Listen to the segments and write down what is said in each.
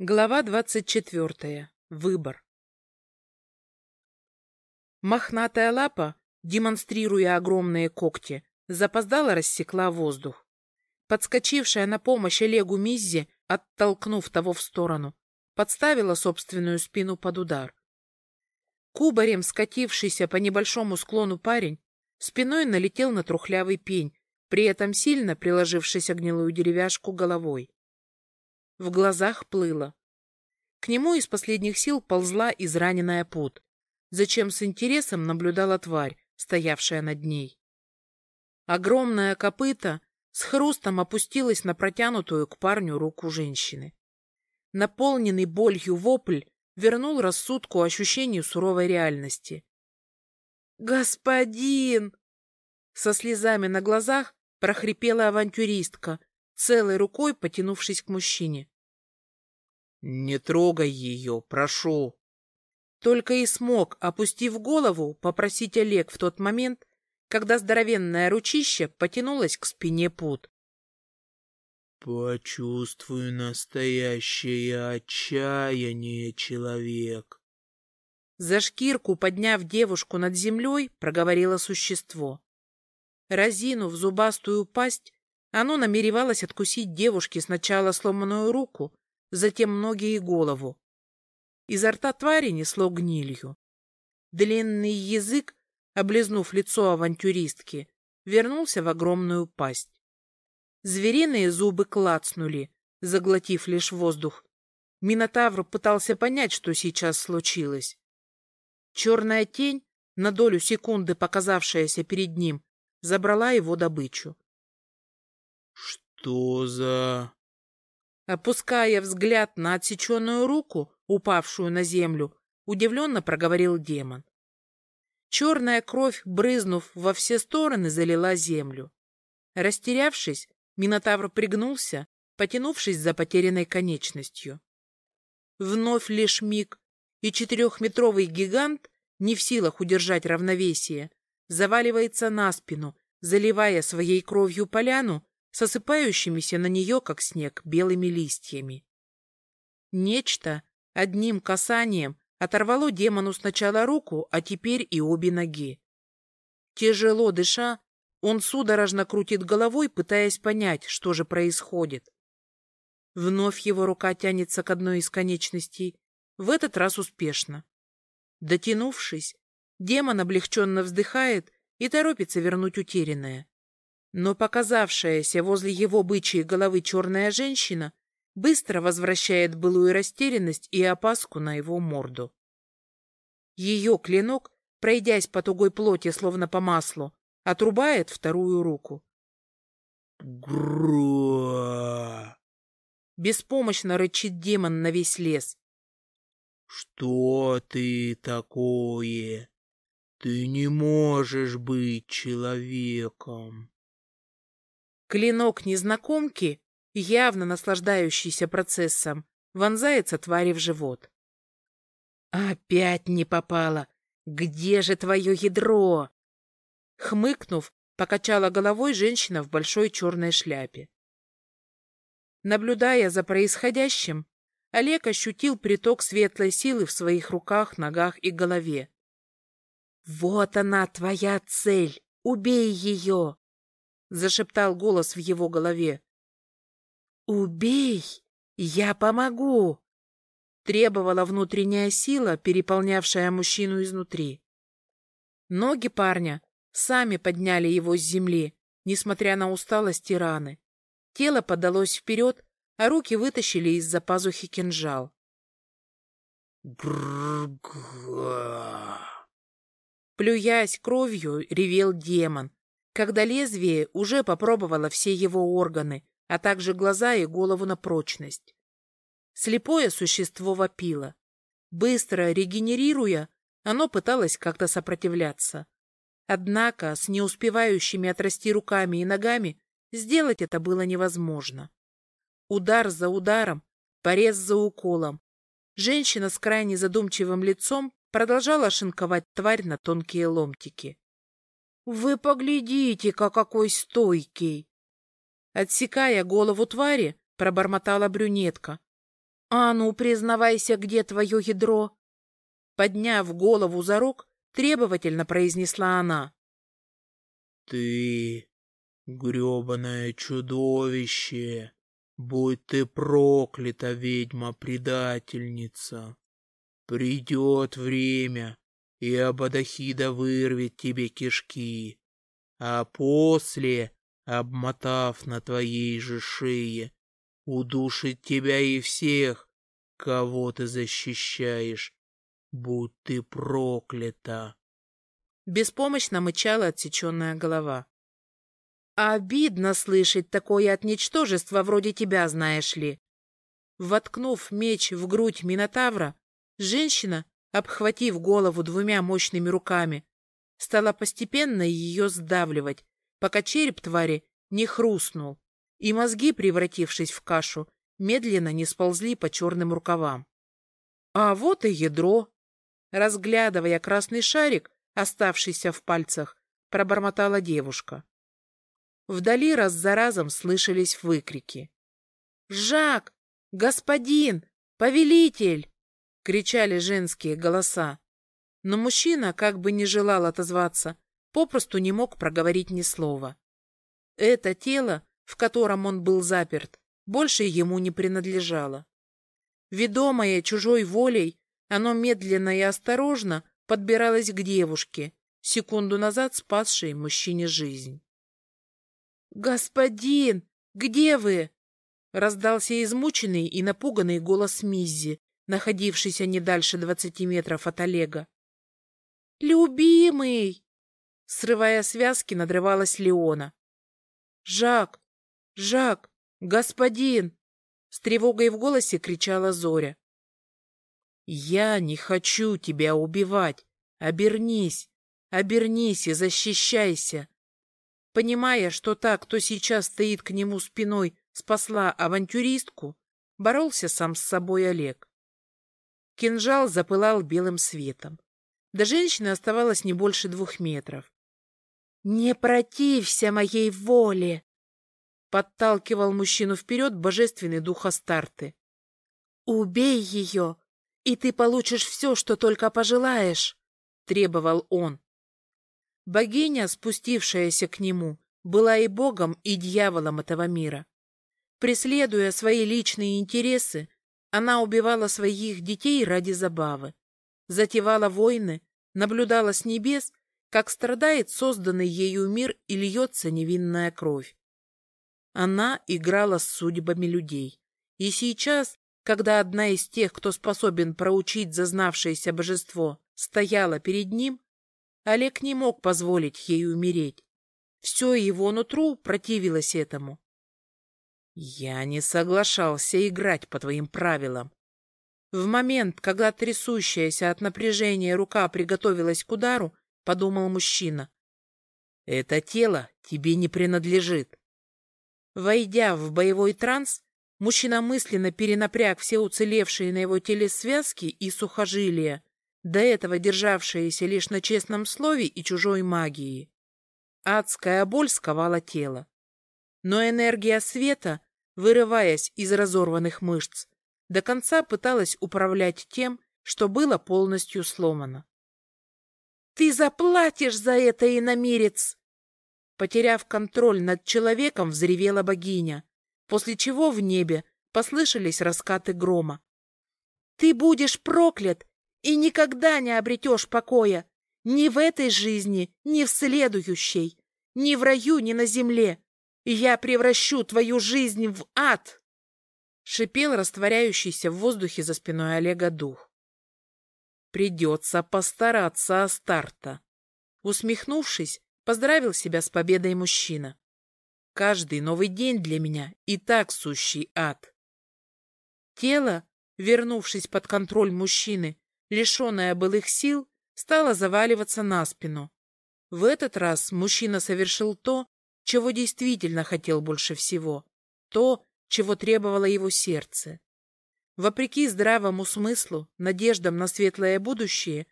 Глава двадцать четвертая. Выбор. Мохнатая лапа, демонстрируя огромные когти, запоздало рассекла воздух. Подскочившая на помощь Олегу Миззи, оттолкнув того в сторону, подставила собственную спину под удар. Кубарем скатившийся по небольшому склону парень спиной налетел на трухлявый пень, при этом сильно приложившись гнилую деревяшку головой. В глазах плыло. К нему из последних сил ползла израненная пут, зачем с интересом наблюдала тварь, стоявшая над ней. Огромная копыта с хрустом опустилась на протянутую к парню руку женщины. Наполненный болью вопль вернул рассудку ощущению суровой реальности. «Господин!» Со слезами на глазах прохрипела авантюристка, целой рукой потянувшись к мужчине. «Не трогай ее, прошу!» Только и смог, опустив голову, попросить Олег в тот момент, когда здоровенное ручище потянулось к спине пут. «Почувствуй настоящее отчаяние, человек!» За шкирку, подняв девушку над землей, проговорило существо. Разинув зубастую пасть, оно намеревалось откусить девушке сначала сломанную руку, затем ноги и голову. Изо рта твари несло гнилью. Длинный язык, облизнув лицо авантюристки, вернулся в огромную пасть. Звериные зубы клацнули, заглотив лишь воздух. Минотавр пытался понять, что сейчас случилось. Черная тень, на долю секунды показавшаяся перед ним, забрала его добычу. «Что за...» Опуская взгляд на отсеченную руку, упавшую на землю, удивленно проговорил демон. Черная кровь, брызнув во все стороны, залила землю. Растерявшись, Минотавр пригнулся, потянувшись за потерянной конечностью. Вновь лишь миг, и четырехметровый гигант, не в силах удержать равновесие, заваливается на спину, заливая своей кровью поляну с осыпающимися на нее, как снег, белыми листьями. Нечто одним касанием оторвало демону сначала руку, а теперь и обе ноги. Тяжело дыша, он судорожно крутит головой, пытаясь понять, что же происходит. Вновь его рука тянется к одной из конечностей, в этот раз успешно. Дотянувшись, демон облегченно вздыхает и торопится вернуть утерянное. Но показавшаяся возле его бычьей головы черная женщина быстро возвращает былую растерянность и опаску на его морду. Ее клинок, пройдясь по тугой плоти, словно по маслу, отрубает вторую руку. Гра! Беспомощно рычит демон на весь лес. Что ты такое? Ты не можешь быть человеком. Клинок незнакомки, явно наслаждающийся процессом, вонзается твари в живот. «Опять не попало! Где же твое ядро?» Хмыкнув, покачала головой женщина в большой черной шляпе. Наблюдая за происходящим, Олег ощутил приток светлой силы в своих руках, ногах и голове. «Вот она, твоя цель! Убей ее!» — зашептал голос в его голове. «Убей! Я помогу!» — требовала внутренняя сила, переполнявшая мужчину изнутри. Ноги парня сами подняли его с земли, несмотря на усталость и раны. Тело подалось вперед, а руки вытащили из-за пазухи кинжал. Плюясь кровью, ревел демон, когда лезвие уже попробовало все его органы, а также глаза и голову на прочность. Слепое существо вопило. Быстро регенерируя, оно пыталось как-то сопротивляться. Однако с не успевающими отрасти руками и ногами сделать это было невозможно. Удар за ударом, порез за уколом. Женщина с крайне задумчивым лицом продолжала шинковать тварь на тонкие ломтики. «Вы поглядите-ка, какой стойкий!» Отсекая голову твари, пробормотала брюнетка. А ну, признавайся, где твое ядро? Подняв голову за рог, требовательно произнесла она. Ты, гребаное чудовище, будь ты проклята, ведьма-предательница. Придет время, и Абадахида вырвет тебе кишки, а после, обмотав на твоей же шее, удушит тебя и всех, кого ты защищаешь. Будь ты проклята. Беспомощно мычала отсеченная голова. Обидно слышать такое от ничтожества вроде тебя, знаешь ли. Воткнув меч в грудь Минотавра, женщина, обхватив голову двумя мощными руками, стала постепенно ее сдавливать, пока череп твари не хрустнул, и мозги, превратившись в кашу, медленно не сползли по черным рукавам. А вот и ядро. Разглядывая красный шарик, оставшийся в пальцах, пробормотала девушка. Вдали раз за разом слышались выкрики. «Жак! Господин! Повелитель!» — кричали женские голоса. Но мужчина, как бы не желал отозваться, попросту не мог проговорить ни слова. Это тело, в котором он был заперт, больше ему не принадлежало. Ведомое чужой волей, оно медленно и осторожно подбиралось к девушке, секунду назад спасшей мужчине жизнь. «Господин, где вы?» — раздался измученный и напуганный голос Миззи, находившийся не дальше двадцати метров от Олега. «Любимый!» Срывая связки, надрывалась Леона. «Жак! Жак! Господин!» С тревогой в голосе кричала Зоря. «Я не хочу тебя убивать. Обернись, обернись и защищайся!» Понимая, что та, кто сейчас стоит к нему спиной, спасла авантюристку, боролся сам с собой Олег. Кинжал запылал белым светом. До женщины оставалось не больше двух метров. «Не протився моей воле!» Подталкивал мужчину вперед божественный дух Астарты. «Убей ее, и ты получишь все, что только пожелаешь!» — требовал он. Богиня, спустившаяся к нему, была и богом, и дьяволом этого мира. Преследуя свои личные интересы, она убивала своих детей ради забавы, затевала войны, наблюдала с небес как страдает созданный ею мир и льется невинная кровь. Она играла с судьбами людей. И сейчас, когда одна из тех, кто способен проучить зазнавшееся божество, стояла перед ним, Олег не мог позволить ей умереть. Все его нутру противилось этому. «Я не соглашался играть по твоим правилам». В момент, когда трясущаяся от напряжения рука приготовилась к удару, подумал мужчина. Это тело тебе не принадлежит. Войдя в боевой транс, мужчина мысленно перенапряг все уцелевшие на его теле связки и сухожилия, до этого державшиеся лишь на честном слове и чужой магии. Адская боль сковала тело. Но энергия света, вырываясь из разорванных мышц, до конца пыталась управлять тем, что было полностью сломано. Ты заплатишь за это, иномерец! Потеряв контроль над человеком, взревела богиня, после чего в небе послышались раскаты грома. Ты будешь проклят и никогда не обретешь покоя ни в этой жизни, ни в следующей, ни в раю, ни на земле. Я превращу твою жизнь в ад!» Шипел растворяющийся в воздухе за спиной Олега дух. Придется постараться, Астарта. Усмехнувшись, поздравил себя с победой мужчина. Каждый новый день для меня и так сущий ад. Тело, вернувшись под контроль мужчины, лишенное былых сил, стало заваливаться на спину. В этот раз мужчина совершил то, чего действительно хотел больше всего, то, чего требовало его сердце. Вопреки здравому смыслу, надеждам на светлое будущее,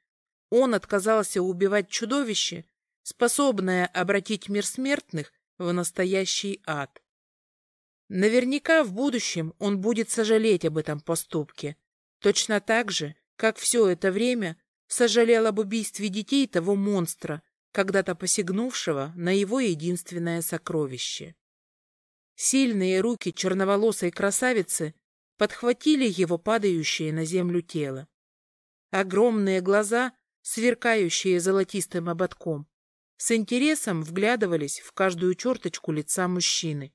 он отказался убивать чудовище, способное обратить мир смертных в настоящий ад. Наверняка в будущем он будет сожалеть об этом поступке, точно так же, как все это время сожалел об убийстве детей того монстра, когда-то посягнувшего на его единственное сокровище. Сильные руки черноволосой красавицы подхватили его падающее на землю тело. Огромные глаза, сверкающие золотистым ободком, с интересом вглядывались в каждую черточку лица мужчины.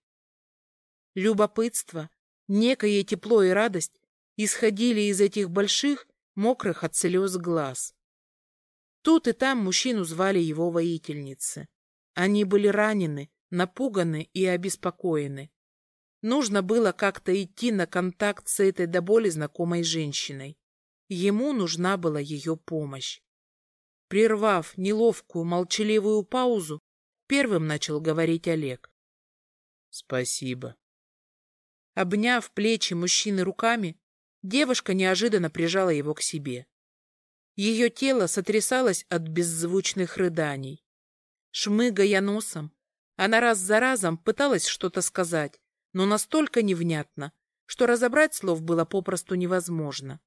Любопытство, некое тепло и радость исходили из этих больших, мокрых от слез глаз. Тут и там мужчину звали его воительницы. Они были ранены, напуганы и обеспокоены. Нужно было как-то идти на контакт с этой до боли знакомой женщиной. Ему нужна была ее помощь. Прервав неловкую молчаливую паузу, первым начал говорить Олег. «Спасибо». Обняв плечи мужчины руками, девушка неожиданно прижала его к себе. Ее тело сотрясалось от беззвучных рыданий. Шмыгая носом, она раз за разом пыталась что-то сказать, но настолько невнятно, что разобрать слов было попросту невозможно.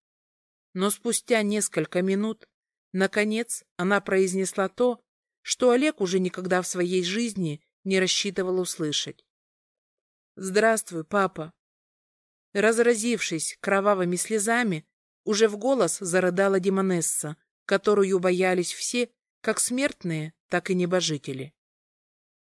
Но спустя несколько минут, наконец, она произнесла то, что Олег уже никогда в своей жизни не рассчитывал услышать. «Здравствуй, папа!» Разразившись кровавыми слезами, уже в голос зарыдала Демонесса, которую боялись все, как смертные, так и небожители.